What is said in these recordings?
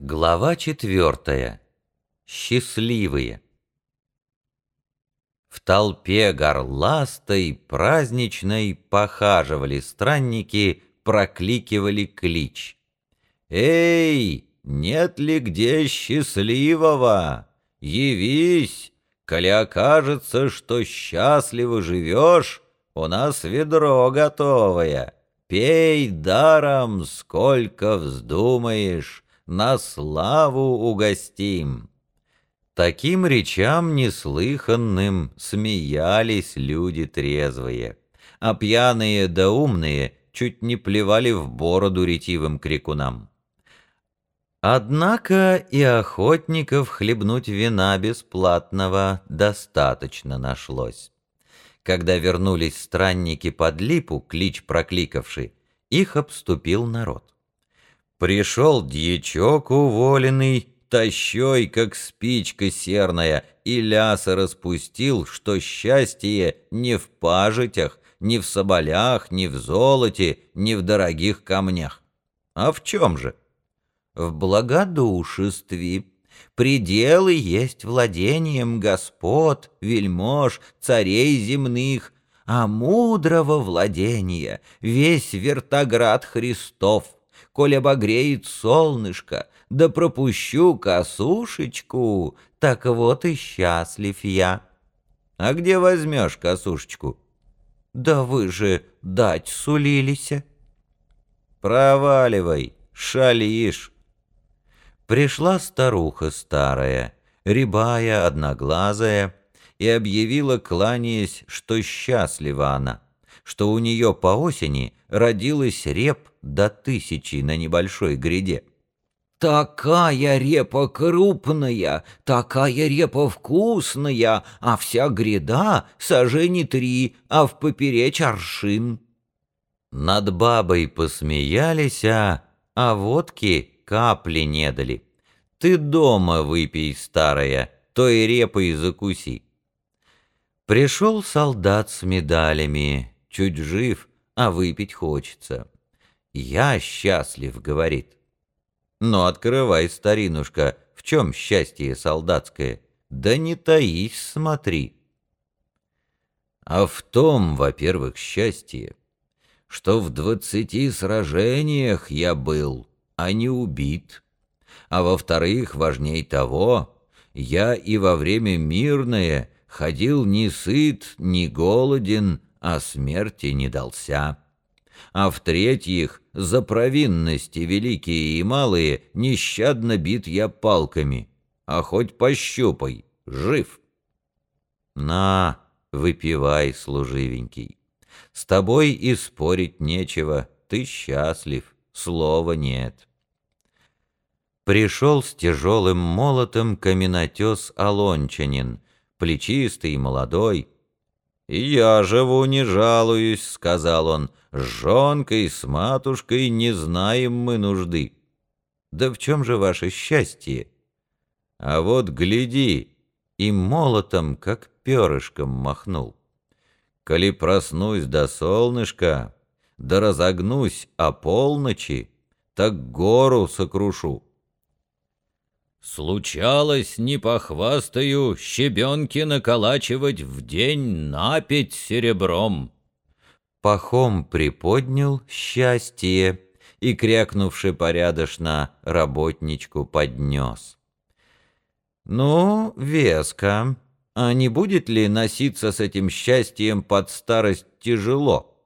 Глава четвертая. Счастливые. В толпе горластой, праздничной Похаживали странники, прокликивали клич. «Эй, нет ли где счастливого? Явись, коли окажется, что счастливо живешь, У нас ведро готовое, пей даром, сколько вздумаешь» на славу угостим. Таким речам неслыханным смеялись люди трезвые, а пьяные да умные чуть не плевали в бороду ретивым крикунам. Однако и охотников хлебнуть вина бесплатного достаточно нашлось. Когда вернулись странники под липу, клич прокликавший, их обступил народ. Пришел дьячок уволенный, тащой, как спичка серная, и ляса распустил, что счастье не в пажитях, не в соболях, не в золоте, не в дорогих камнях. А в чем же? В благодушестве. Пределы есть владением господ, вельмож, царей земных, а мудрого владения весь вертоград Христов — коль обогреет солнышко, да пропущу косушечку, так вот и счастлив я. А где возьмешь косушечку? Да вы же дать сулились. Проваливай, шалишь. Пришла старуха старая, рябая, одноглазая, и объявила, кланяясь, что счастлива она, что у нее по осени родилась реп до тысячи на небольшой гряде. Такая репа крупная, такая репа вкусная, а вся гряда сажени три, а в поперечь аршин. Над бабой посмеялись, а, а водки капли не дали. Ты дома выпей, старая, той репой закуси. Пришел солдат с медалями, чуть жив, а выпить хочется. «Я счастлив», — говорит. «Но открывай, старинушка, в чем счастье солдатское? Да не таись, смотри». А в том, во-первых, счастье, что в двадцати сражениях я был, а не убит. А во-вторых, важней того, я и во время мирное ходил не сыт, не голоден, а смерти не дался а в-третьих, за провинности великие и малые нещадно бит я палками, а хоть пощупай, жив. На, выпивай, служивенький, с тобой и спорить нечего, ты счастлив, слова нет. Пришел с тяжелым молотом каменотес Алончанин, плечистый и молодой, «И я живу, не жалуюсь», — сказал он, — «с жонкой, с матушкой не знаем мы нужды». «Да в чем же ваше счастье?» «А вот гляди!» И молотом, как перышком, махнул. «Коли проснусь до солнышка, да разогнусь о полночи, так гору сокрушу». Случалось, не похвастаю, щебенки наколачивать в день напить серебром. Пахом приподнял счастье и, крякнувши порядочно, работничку поднес. «Ну, веско, а не будет ли носиться с этим счастьем под старость тяжело?»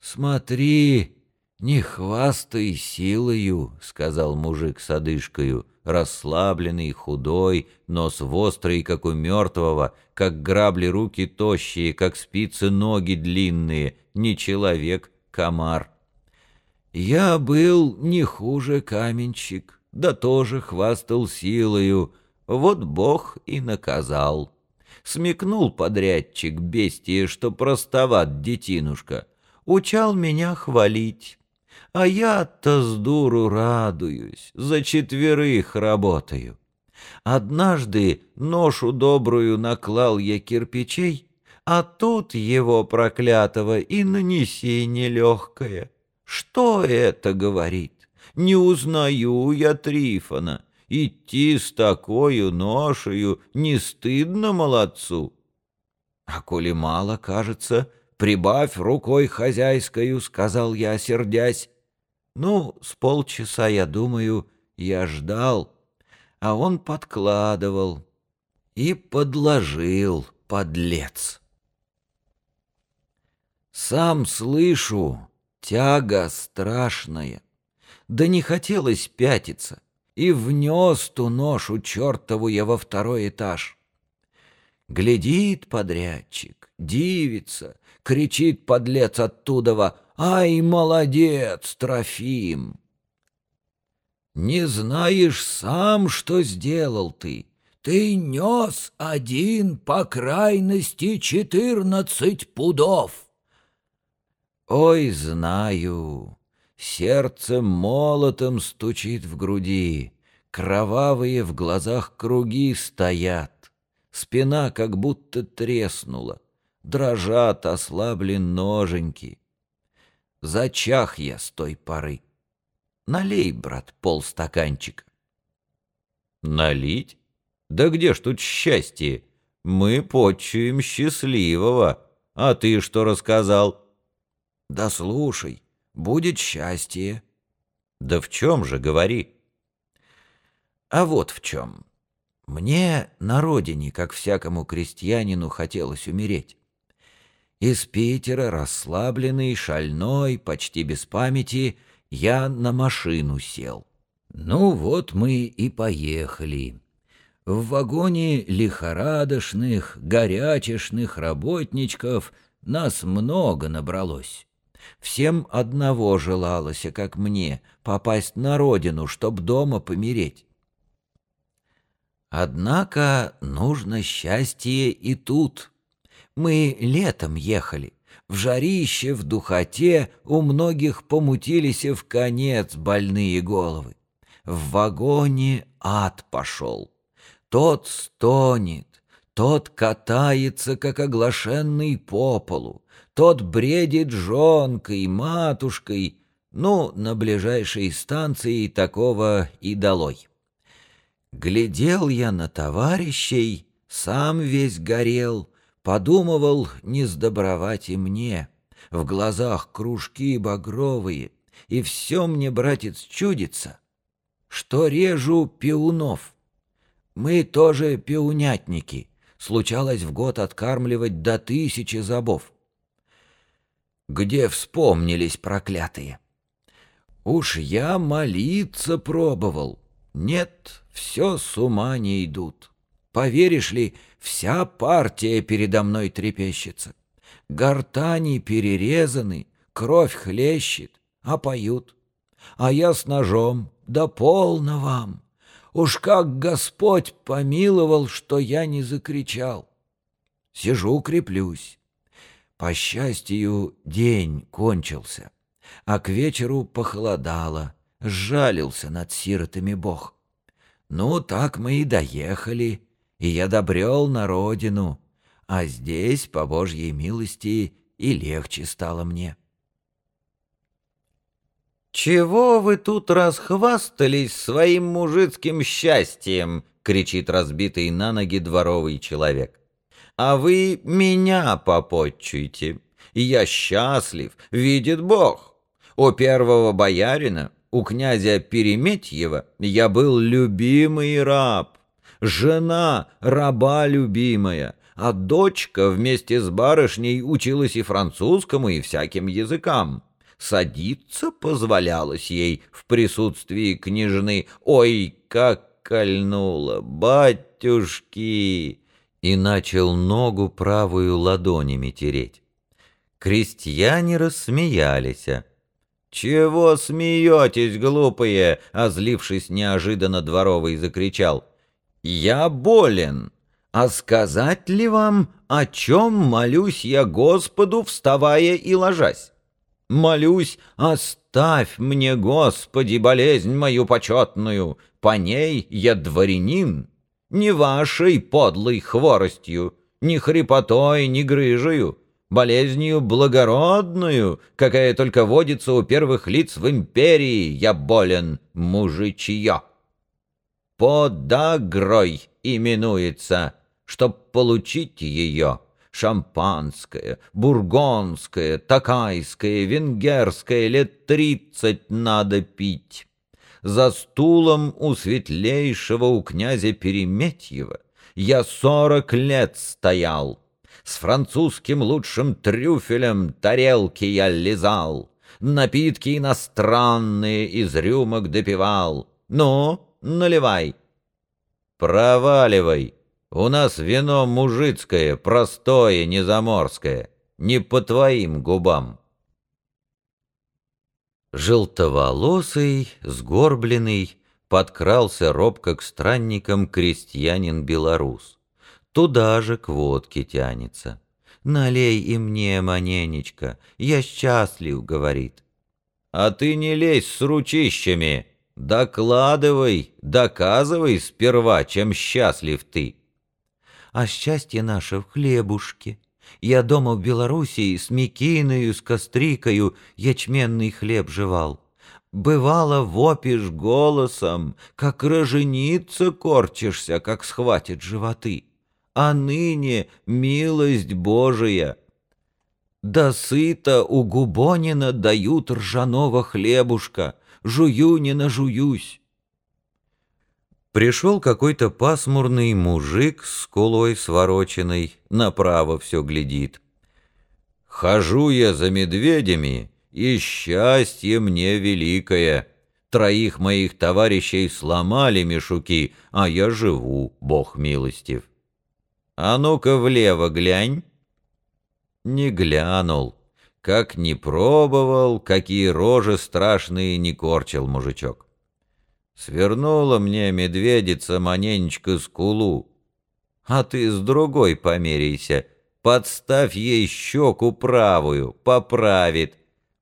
«Смотри!» «Не хвастай силою», — сказал мужик с одышкою, расслабленный, худой, нос вострый, как у мертвого, как грабли руки тощие, как спицы ноги длинные, не человек, комар. «Я был не хуже каменщик, да тоже хвастал силою, вот Бог и наказал». Смекнул подрядчик, бестие, что простоват детинушка, учал меня хвалить. А я-то с дуру радуюсь, за четверых работаю. Однажды ношу добрую наклал я кирпичей, а тут его проклятого и нанеси нелегкое. Что это говорит? Не узнаю я Трифона. Идти с такою ношею не стыдно молодцу. А коли мало, кажется, прибавь рукой хозяйскою, сказал я, сердясь. Ну, с полчаса, я думаю, я ждал, а он подкладывал и подложил, подлец. Сам слышу, тяга страшная, да не хотелось пятиться, и внес ту ношу чертову я во второй этаж. Глядит подрядчик, дивится, кричит подлец оттудова «Ай, молодец, Трофим!» Не знаешь сам, что сделал ты. Ты нес один по крайности четырнадцать пудов. Ой, знаю, сердце молотом стучит в груди, кровавые в глазах круги стоят, спина как будто треснула, дрожат ослаблен ноженьки. Зачах я с той поры. Налей, брат, полстаканчика. Налить? Да где ж тут счастье? Мы почуем счастливого. А ты что рассказал? Да слушай, будет счастье. Да в чем же, говори. А вот в чем. Мне на родине, как всякому крестьянину, хотелось умереть. Из Питера, расслабленный, шальной, почти без памяти, я на машину сел. Ну вот мы и поехали. В вагоне лихорадочных, горячешных работничков нас много набралось. Всем одного желалось, как мне, попасть на родину, чтоб дома помереть. Однако нужно счастье и тут. Мы летом ехали. В жарище, в духоте у многих помутились в конец больные головы. В вагоне ад пошел. Тот стонет, тот катается, как оглашенный по полу, тот бредит жонкой, матушкой, ну, на ближайшей станции такого и долой. Глядел я на товарищей, сам весь горел, подумывал, не сдобровать и мне. В глазах кружки багровые, и все мне, братец, чудится, что режу пиунов. Мы тоже пиунятники, случалось в год откармливать до тысячи забов где вспомнились проклятые. Уж я молиться пробовал. Нет, все с ума не идут. Поверишь ли, вся партия передо мной трепещется. Гортани перерезаны, кровь хлещет, а поют. А я с ножом, да полно вам. Уж как Господь помиловал, что я не закричал. Сижу, креплюсь. По счастью, день кончился, а к вечеру похолодало, сжалился над сиротами Бог. Ну, так мы и доехали, и я добрел на родину, а здесь, по Божьей милости, и легче стало мне. «Чего вы тут расхвастались своим мужицким счастьем?» — кричит разбитый на ноги дворовый человек а вы меня попотчуйте. Я счастлив, видит Бог. У первого боярина, у князя Переметьева, я был любимый раб, жена раба любимая, а дочка вместе с барышней училась и французскому, и всяким языкам. Садиться позволялось ей в присутствии княжны. Ой, как кольнуло, батюшки! и начал ногу правую ладонями тереть. Крестьяне рассмеялись. «Чего смеетесь, глупые?» — озлившись неожиданно дворовый, закричал. «Я болен. А сказать ли вам, о чем молюсь я Господу, вставая и ложась? Молюсь, оставь мне, Господи, болезнь мою почетную, по ней я дворянин, не вашей подлой хворостью, ни хрипотой, ни грыжею. болезнью благородную, какая только водится у первых лиц в империи, я болен, мужичье. Подагрой именуется, чтоб получить ее. Шампанское, бургонское, такайское, венгерское лет тридцать надо пить. За стулом у светлейшего у князя Переметьева я сорок лет стоял. С французским лучшим трюфелем тарелки я лизал, Напитки иностранные из рюмок допивал. Ну, наливай. Проваливай. У нас вино мужицкое, простое, незаморское, не по твоим губам. Желтоволосый, сгорбленный, подкрался робко к странникам крестьянин-белорус. Туда же к водке тянется. «Налей и мне, маненечка, я счастлив», — говорит. «А ты не лезь с ручищами, докладывай, доказывай сперва, чем счастлив ты» а счастье наше в хлебушке. Я дома в Белоруссии с мекиною, с кострикою ячменный хлеб жевал. Бывало, вопишь голосом, как роженица корчишься, как схватит животы. А ныне милость Божия. Да сыто у Губонина дают ржаного хлебушка, жую не нажуюсь. Пришел какой-то пасмурный мужик с скулой свороченной, направо все глядит. «Хожу я за медведями, и счастье мне великое. Троих моих товарищей сломали мешуки, а я живу, Бог милостив. А ну-ка влево глянь». Не глянул. Как не пробовал, какие рожи страшные не корчил мужичок. Свернула мне медведица маненечко скулу. А ты с другой померяйся, подставь ей щеку правую, поправит.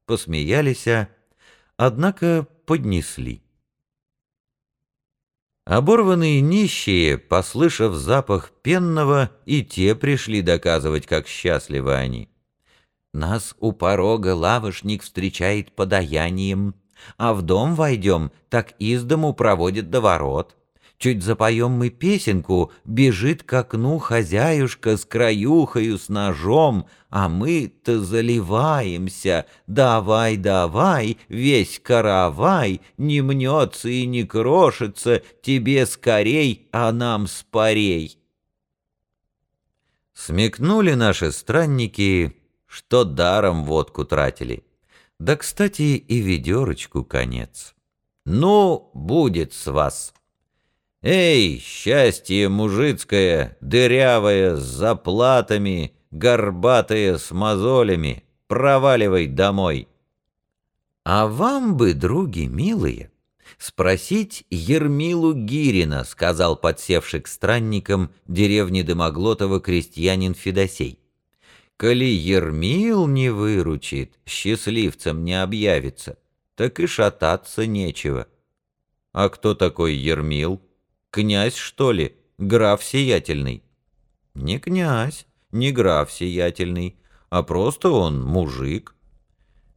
Посмеялись, а, однако поднесли. Оборванные нищие, послышав запах пенного, и те пришли доказывать, как счастливы они. Нас у порога лавошник встречает подаянием, а в дом войдем, так из дому проводит до ворот. Чуть запоем мы песенку, бежит к окну хозяюшка с краюхою, с ножом, а мы-то заливаемся. Давай, давай, весь каравай, не мнется и не крошится, тебе скорей, а нам спорей. Смекнули наши странники, что даром водку тратили. Да, кстати, и ведерочку конец. Ну, будет с вас. Эй, счастье мужицкое, дырявое, с заплатами, горбатое, с мозолями, проваливай домой. А вам бы, други милые, спросить Ермилу Гирина, сказал подсевший к странникам деревни Дымоглотова крестьянин Федосей. Коли Ермил не выручит, счастливцем не объявится, так и шататься нечего. А кто такой Ермил? Князь, что ли? Граф сиятельный? Не князь, не граф сиятельный, а просто он мужик.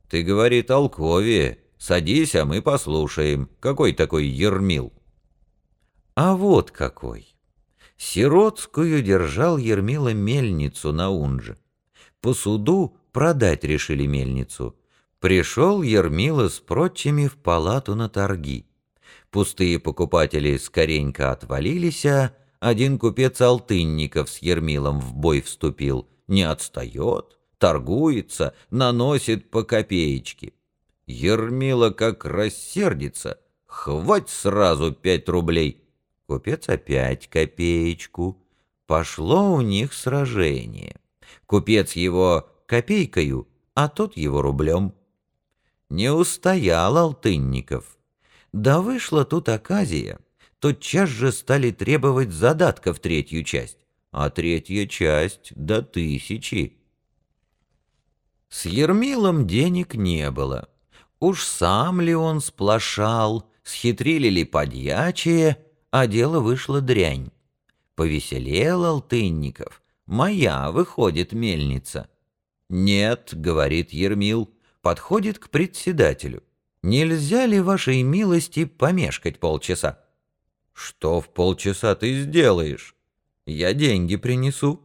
Ты, говори толковее, садись, а мы послушаем, какой такой Ермил. А вот какой. Сиротскую держал Ермила мельницу на Унже. По суду продать решили мельницу. Пришел Ермила с прочими в палату на торги. Пустые покупатели скоренько отвалились, а один купец Алтынников с Ермилом в бой вступил. Не отстает, торгуется, наносит по копеечке. Ермила как рассердится, хвать сразу пять рублей. Купец опять копеечку. Пошло у них сражение. Купец его копейкою, а тот его рублем. Не устоял Алтынников. Да вышла тут оказия. Тотчас же стали требовать задатка в третью часть, а третья часть до тысячи. С Ермилом денег не было. Уж сам ли он сплошал, схитрили ли подьячие, а дело вышло дрянь. Повеселел Алтынников, Моя, выходит, мельница. «Нет», — говорит Ермил, подходит к председателю. «Нельзя ли, вашей милости, помешкать полчаса?» «Что в полчаса ты сделаешь?» «Я деньги принесу».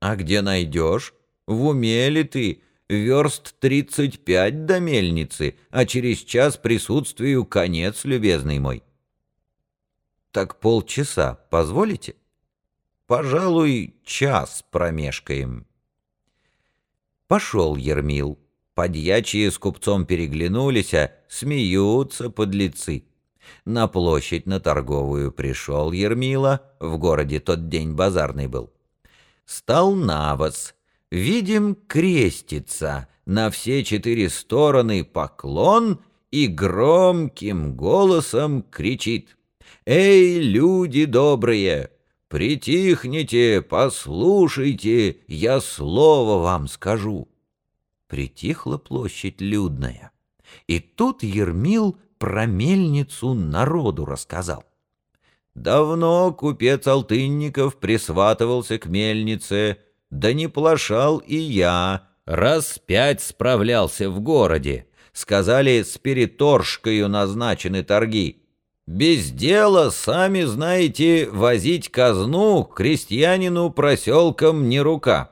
«А где найдешь? В уме ли ты? Верст тридцать пять до мельницы, а через час присутствию конец, любезный мой». «Так полчаса позволите?» «Пожалуй, час промешкаем». Пошел Ермил. Подьячие с купцом переглянулись, а смеются подлецы. На площадь на торговую пришел Ермила, в городе тот день базарный был. Стал навоз. Видим, крестится, на все четыре стороны поклон и громким голосом кричит. «Эй, люди добрые! Притихните, послушайте, я слово вам скажу!» Притихла площадь людная. И тут Ермил про мельницу народу рассказал. Давно купец Алтынников присватывался к мельнице, да не плашал и я, раз пять справлялся в городе. Сказали, с переторжкою назначены торги. Без дела, сами знаете, возить казну крестьянину проселком не рука.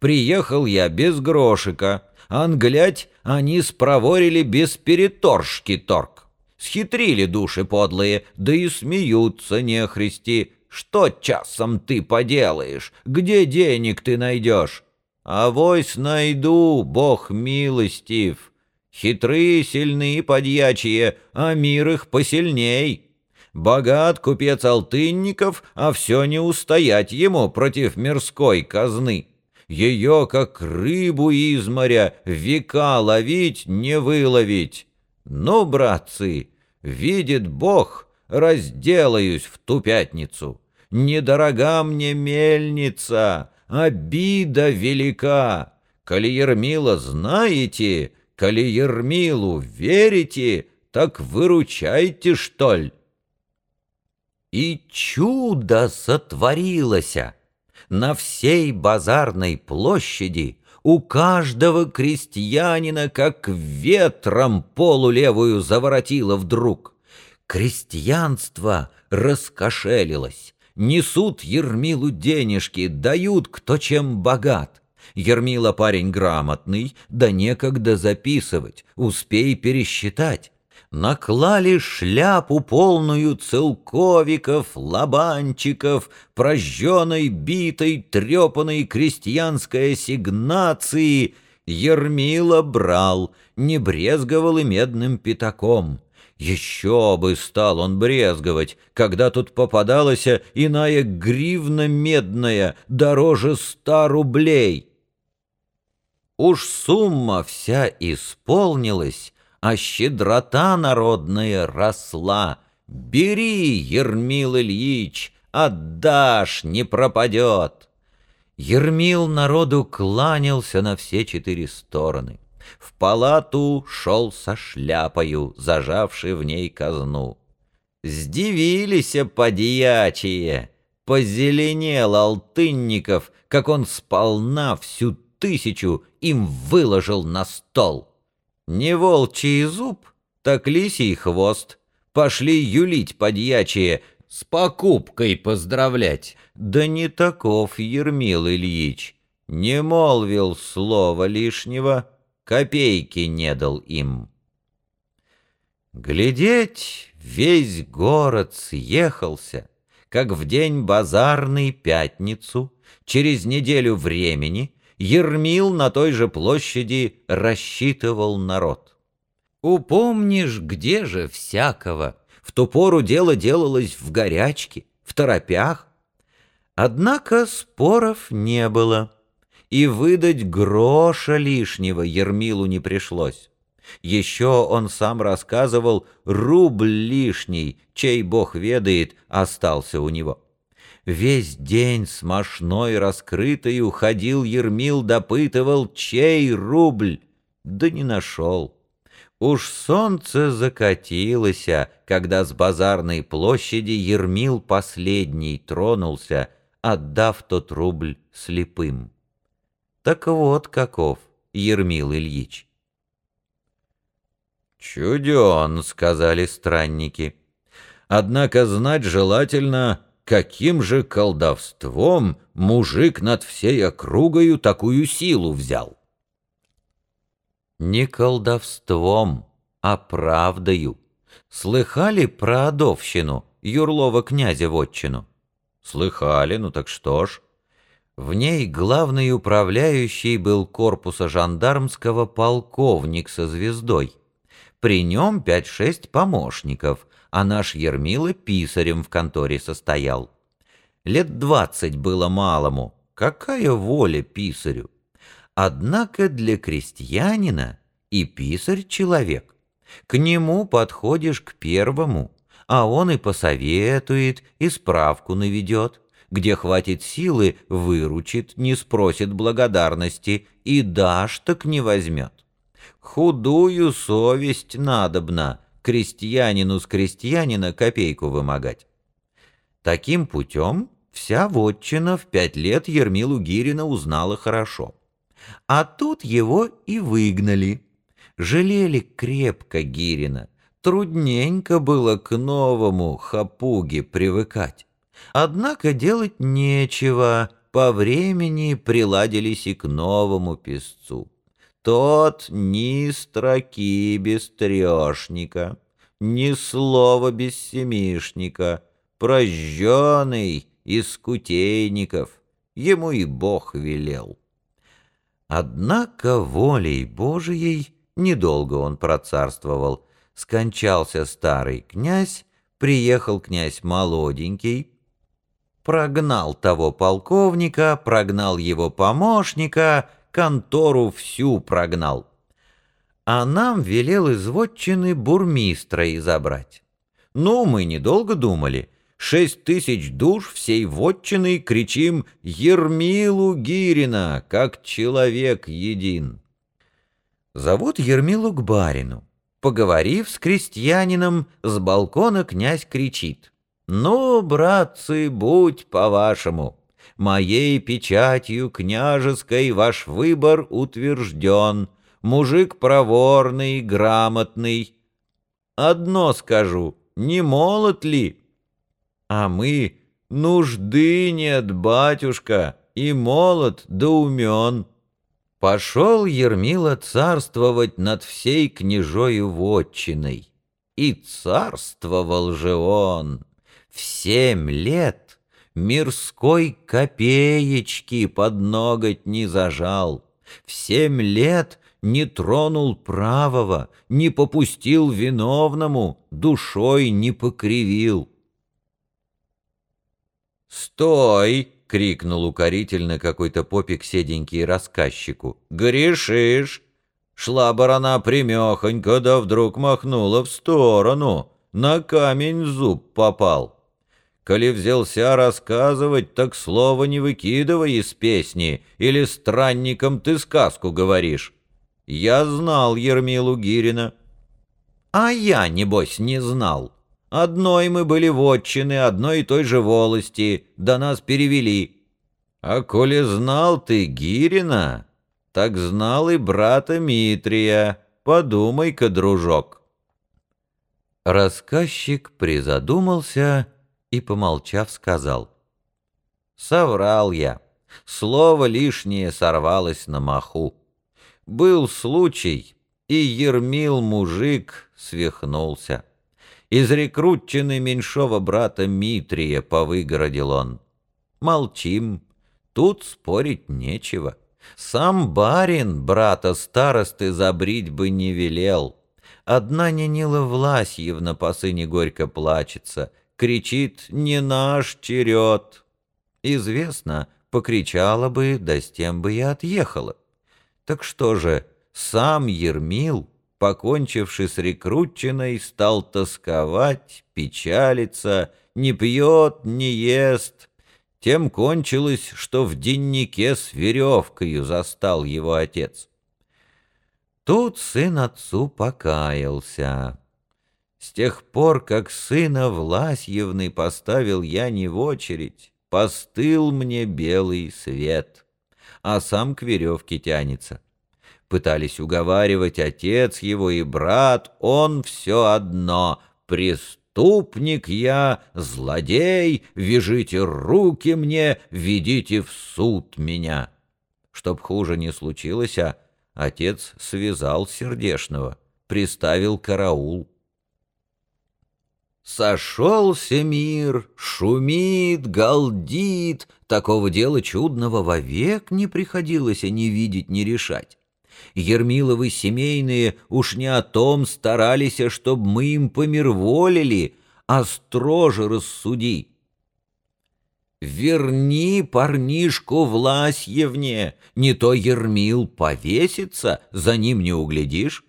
Приехал я без грошика, англять они спроворили без переторжки торг. Схитрили души подлые, да и смеются нехристи. Что часом ты поделаешь? Где денег ты найдешь? Авось найду, Бог милостив. Хитрые, сильные подьячие, а мир их посильней. Богат купец Алтынников, а все не устоять ему против мирской казны. Ее, как рыбу из моря, века ловить, не выловить. Ну, братцы, видит Бог, разделаюсь в ту пятницу. Недорога мне мельница, обида велика. Коли Ермила знаете, коли Ермилу верите, так выручайте, что ли. И чудо сотворилося! На всей базарной площади у каждого крестьянина как ветром полулевую заворотило вдруг. Крестьянство раскошелилось. Несут Ермилу денежки, дают кто чем богат. Ермила парень грамотный, да некогда записывать, успей пересчитать наклали шляпу полную целковиков, лобанчиков, прожженной, битой, трепанной крестьянской ассигнации, Ермила брал, не брезговал и медным пятаком. Еще бы стал он брезговать, когда тут попадалась иная гривна медная, дороже ста рублей. Уж сумма вся исполнилась, а щедрота народная росла. Бери, Ермил Ильич, отдашь, не пропадет. Ермил народу кланялся на все четыре стороны. В палату шел со шляпою, зажавший в ней казну. Сдивились подьячие, позеленел Алтынников, как он сполна всю тысячу им выложил на стол. Не волчий зуб, так лисий хвост. Пошли юлить подьячие, с покупкой поздравлять. Да не таков Ермил Ильич. Не молвил слова лишнего, копейки не дал им. Глядеть, весь город съехался, как в день базарный пятницу, через неделю времени — Ермил на той же площади рассчитывал народ. Упомнишь, где же всякого? В ту пору дело делалось в горячке, в торопях. Однако споров не было, и выдать гроша лишнего Ермилу не пришлось. Еще он сам рассказывал, рубль лишний, чей бог ведает, остался у него. Весь день с мошной раскрытой уходил Ермил, допытывал, чей рубль, да не нашел. Уж солнце закатилось, когда с базарной площади Ермил последний тронулся, отдав тот рубль слепым. Так вот каков Ермил Ильич. «Чуден», — сказали странники. «Однако знать желательно, каким же колдовством мужик над всей округою такую силу взял». Не колдовством, а правдою. Слыхали про Адовщину, Юрлова князя вотчину? Слыхали, ну так что ж. В ней главный управляющий был корпуса жандармского полковник со звездой. При нем пять-шесть помощников, а наш Ермила писарем в конторе состоял. Лет двадцать было малому. Какая воля писарю! Однако для крестьянина и писарь человек. К нему подходишь к первому, а он и посоветует, и справку наведет. Где хватит силы, выручит, не спросит благодарности, и дашь, так не возьмет. Худую совесть надобна крестьянину с крестьянина копейку вымогать. Таким путем вся вотчина в пять лет Ермилу Гирина узнала хорошо. А тут его и выгнали. Жалели крепко Гирина. Трудненько было к новому хапуге привыкать. Однако делать нечего, по времени приладились и к новому песцу. Тот ни строки без трешника, ни слова без семишника, прожженный из кутейников, ему и Бог велел. Однако волей Божией недолго он процарствовал. Скончался старый князь, приехал князь молоденький, прогнал того полковника, прогнал его помощника, контору всю прогнал. А нам велел из вотчины бурмистра изобрать. Ну, мы недолго думали. Шесть тысяч душ всей вотчины кричим «Ермилу Гирина, как человек един». Зовут Ермилу к барину. Поговорив с крестьянином, с балкона князь кричит. «Ну, братцы, будь по-вашему, моей печатью княжеской ваш выбор утвержден, мужик проворный, грамотный. Одно скажу, не молод ли?» А мы «Нужды нет, батюшка, и молод да умен». Пошел Ермила царствовать над всей княжою вотчиной. И царствовал же он в семь лет, мирской копеечки под ноготь не зажал, в семь лет не тронул правого, не попустил виновному, душой не покривил. «Стой!» — крикнул укорительно какой-то попик седенький рассказчику. «Грешишь!» Шла барана примехонько, да вдруг махнула в сторону. На камень зуб попал. Коли взялся рассказывать, так слова не выкидывай из песни, или странникам ты сказку говоришь. Я знал Ермилу Гирина. А я, небось, не знал. Одной мы были вотчины, одной и той же волости, до нас перевели. А коли знал ты Гирина, так знал и брата Митрия. Подумай-ка, дружок. Рассказчик призадумался и, помолчав, сказал. Соврал я. Слово лишнее сорвалось на маху. Был случай, и Ермил мужик свихнулся. Из рекрутчины меньшого брата Митрия повыгородил он. Молчим, тут спорить нечего. Сам барин брата старосты забрить бы не велел. Одна Нинила Власьевна по сыне горько плачется, кричит «Не наш черед!» Известно, покричала бы, да с тем бы и отъехала. Так что же, сам Ермил покончивший с рекрутчиной, стал тосковать, печалиться, не пьет, не ест. Тем кончилось, что в деннике с веревкою застал его отец. Тут сын отцу покаялся. С тех пор, как сына Власьевны поставил я не в очередь, постыл мне белый свет. а сам к веревке тянется. Пытались уговаривать отец его и брат, он все одно — преступник я, злодей, вяжите руки мне, ведите в суд меня. Чтоб хуже не случилось, а отец связал сердешного, приставил караул. Сошелся мир, шумит, галдит, такого дела чудного вовек не приходилось ни видеть, ни решать. Ермиловы семейные уж не о том старались, чтоб мы им помирволили, а строже рассуди. Верни парнишку Власьевне, не то Ермил повесится, за ним не углядишь.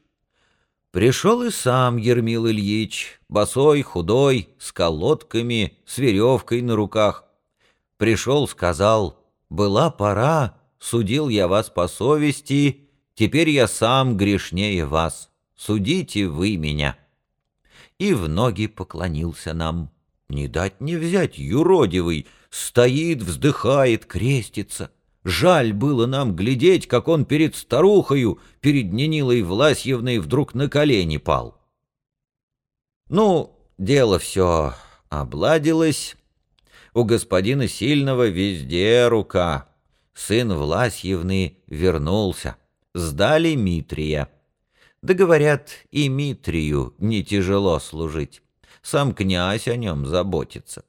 Пришел и сам Ермил Ильич, босой, худой, с колодками, с веревкой на руках. Пришел, сказал, «Была пора, судил я вас по совести, теперь я сам грешнее вас, судите вы меня». И в ноги поклонился нам. Не дать не взять, юродивый, стоит, вздыхает, крестится. Жаль было нам глядеть, как он перед старухою, перед Нинилой Власьевной вдруг на колени пал. Ну, дело все обладилось. У господина Сильного везде рука. Сын Власьевны вернулся. Сдали Митрия. Да говорят, и Митрию не тяжело служить. Сам князь о нем заботится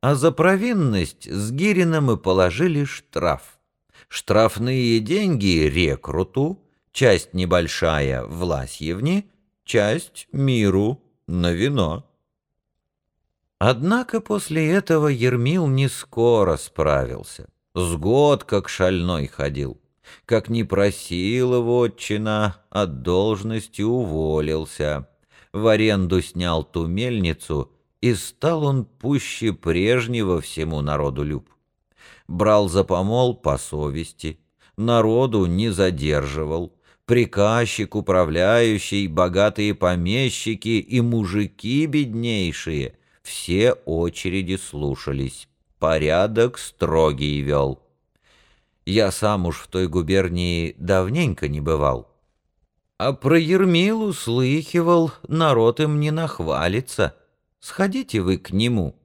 а за провинность с Гирином и положили штраф. Штрафные деньги рекруту, часть небольшая Власьевне, часть миру на вино. Однако после этого Ермил не скоро справился. С год как шальной ходил. Как не просил его отчина, от должности уволился. В аренду снял ту мельницу — и стал он пуще прежнего всему народу люб. Брал за помол по совести, народу не задерживал, приказчик, управляющий, богатые помещики и мужики беднейшие все очереди слушались, порядок строгий вел. Я сам уж в той губернии давненько не бывал. А про Ермилу слыхивал, народ им не нахвалится — Сходите вы к нему».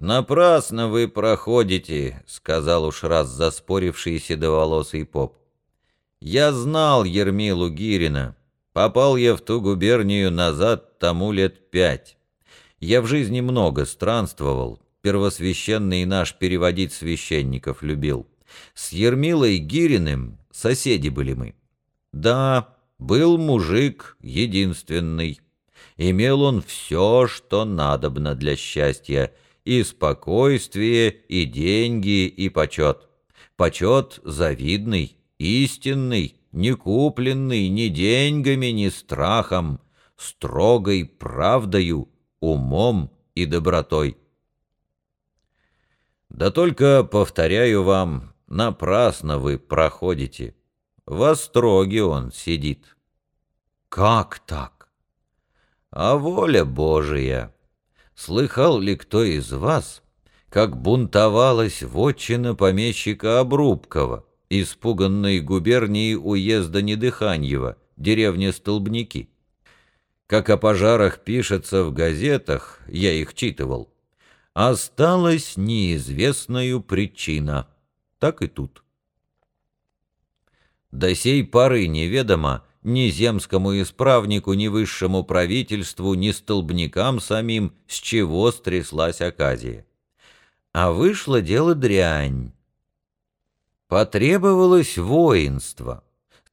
«Напрасно вы проходите», — сказал уж раз заспоривший седоволосый поп. «Я знал Ермилу Гирина. Попал я в ту губернию назад тому лет пять. Я в жизни много странствовал, первосвященный наш переводить священников любил. С Ермилой Гириным соседи были мы. Да, был мужик единственный». Имел он все, что надобно для счастья, и спокойствие, и деньги, и почет. Почет завидный, истинный, не купленный ни деньгами, ни страхом, строгой правдою, умом и добротой. Да только, повторяю вам, напрасно вы проходите. В остроге он сидит. Как так? А воля Божия. Слыхал ли кто из вас, как бунтовалась вотчина помещика Обрубкова, испуганной губернии уезда Недыханьева, деревня Столбники? Как о пожарах пишется в газетах, я их читывал, осталась неизвестною причина. Так и тут. До сей поры неведомо, ни земскому исправнику, ни высшему правительству, ни столбникам самим, с чего стряслась оказия. А вышло дело дрянь. Потребовалось воинство.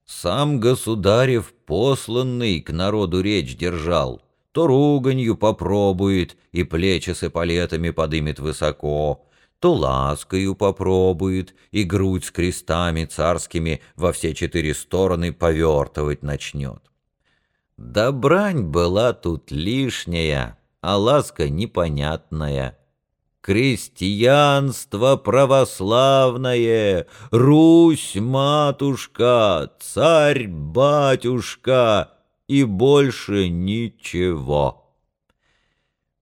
Сам государев посланный к народу речь держал, то руганью попробует и плечи с эполетами подымет высоко, то ласкою попробует и грудь с крестами царскими во все четыре стороны повертывать начнет. Да брань была тут лишняя, а ласка непонятная. Крестьянство православное, Русь-матушка, царь-батюшка и больше ничего.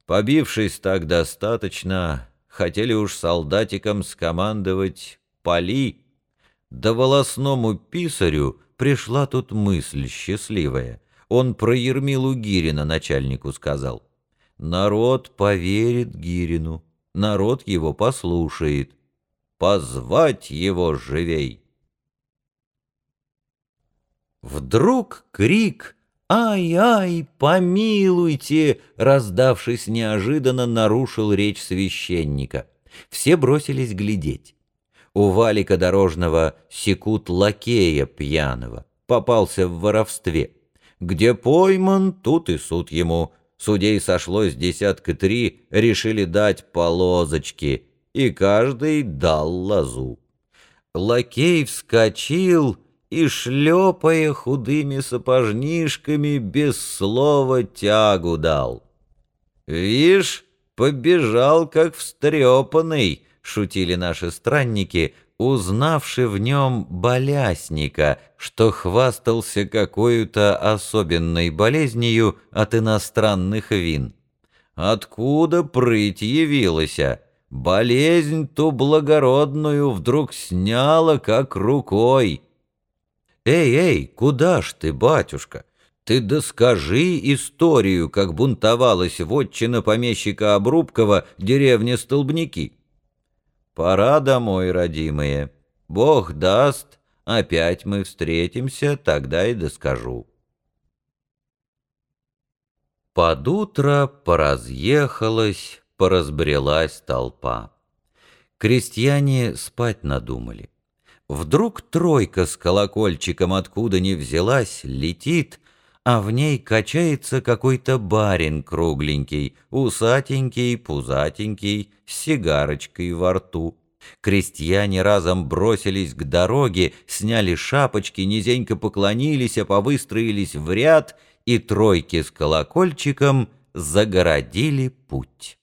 Побившись так достаточно, Хотели уж солдатикам скомандовать «Пали!» Да волосному писарю пришла тут мысль счастливая. Он про Ермилу Гирина начальнику сказал. Народ поверит Гирину, народ его послушает. Позвать его живей! Вдруг крик «Ай-ай, помилуйте!» раздавшись неожиданно, нарушил речь священника. Все бросились глядеть. У валика дорожного секут лакея пьяного, попался в воровстве. Где пойман, тут и суд ему. Судей сошлось десятка три, решили дать по лозочке, и каждый дал лозу. Лакей вскочил и, шлепая худыми сапожнишками, без слова тягу дал. «Вишь, побежал, как встрепанный», — шутили наши странники, узнавши в нем болясника, что хвастался какой-то особенной болезнью от иностранных вин. Откуда прыть явилася? Болезнь ту благородную вдруг сняла как рукой. «Эй, эй, куда ж ты, батюшка? Ты доскажи историю, как бунтовалась вотчина помещика Обрубкова деревня Столбники». Пора домой, родимые. Бог даст, опять мы встретимся, тогда и доскажу. Под утро поразъехалась, поразбрелась толпа. Крестьяне спать надумали. Вдруг тройка с колокольчиком откуда ни взялась, летит, а в ней качается какой-то барин кругленький, усатенький, пузатенький, с сигарочкой во рту. Крестьяне разом бросились к дороге, сняли шапочки, низенько поклонились, а повыстроились в ряд, и тройки с колокольчиком загородили путь.